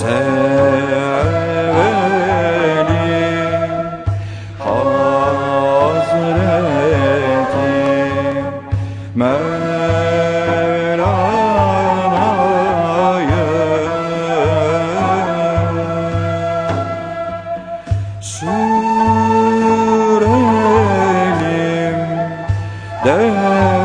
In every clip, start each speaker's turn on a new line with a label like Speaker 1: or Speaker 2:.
Speaker 1: sevelim Hazreti Mevlana'yı Sürelim de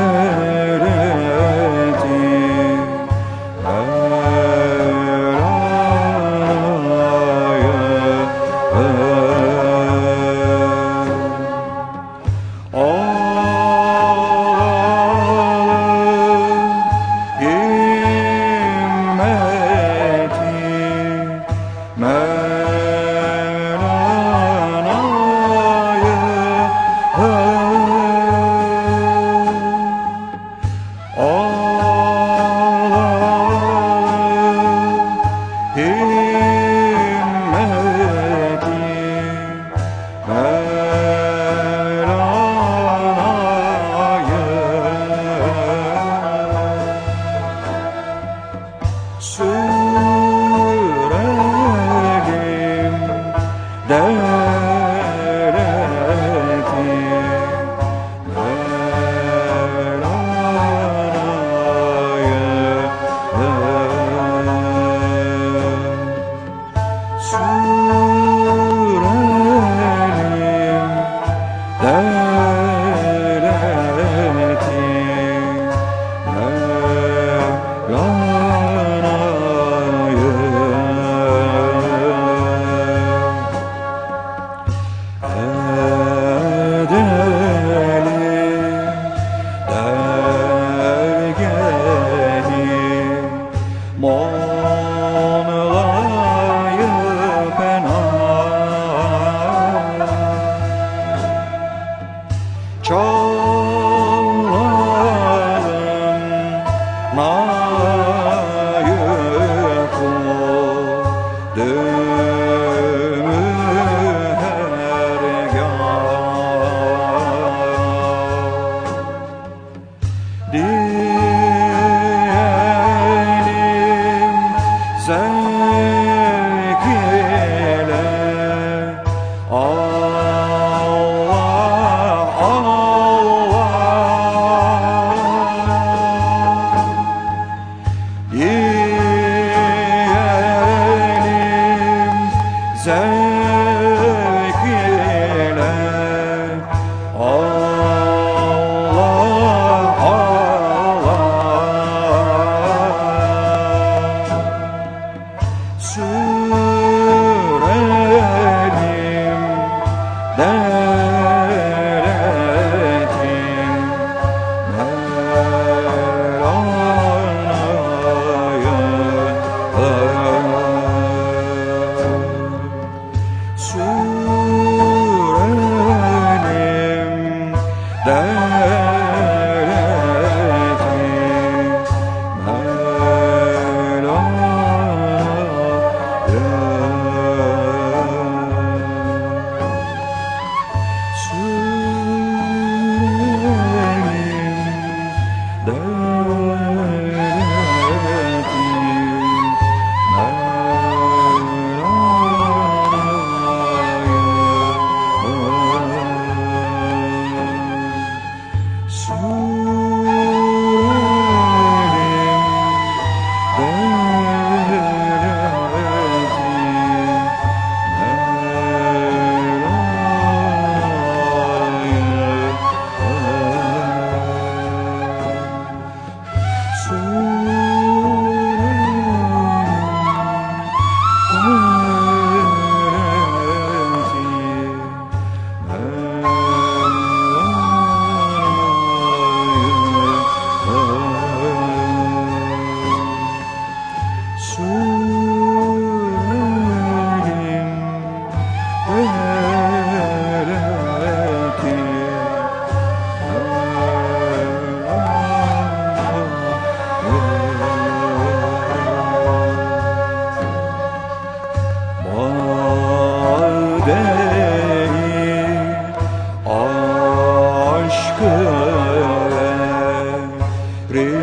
Speaker 1: Soon. aşkım Rice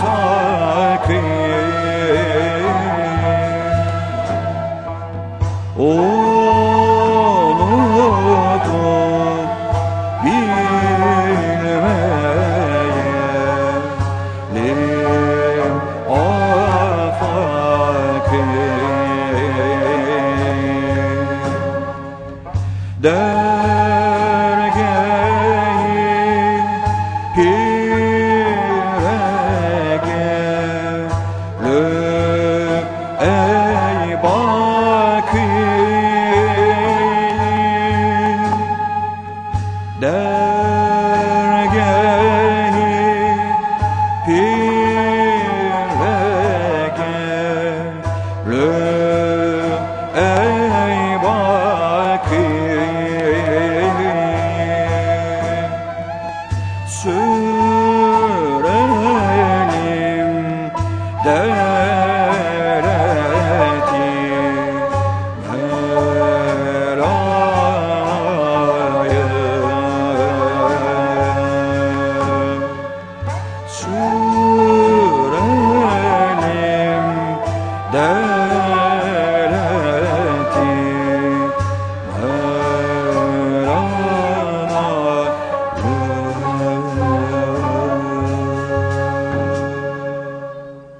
Speaker 1: sakin Oh